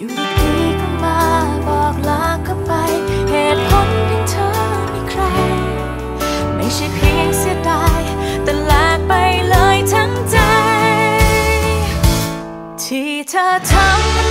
อยู่ดีๆก็มาบอกลาก็ไป เหตุผลที่เธอไมีใคร ไม่ใช่เพียงเสียดาย แต่ลาไปเลยทั้งใจ ที่เธอทำ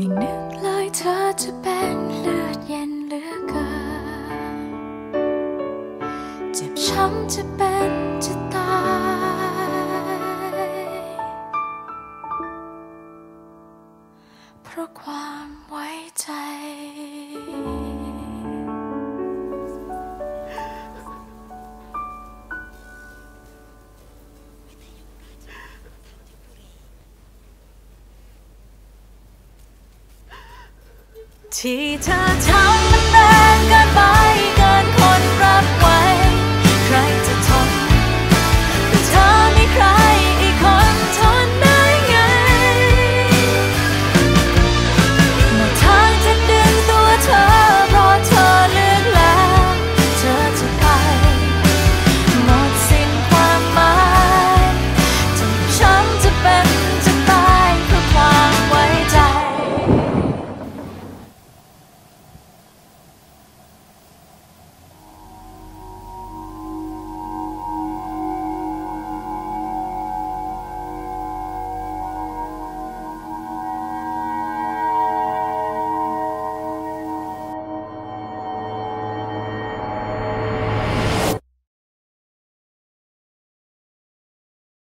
ไม่นึกเลยเธอจะเป็นเลือดเย็นเหลือเกินเจ็บช้ำจะเป็นจะ ที่เธอทำ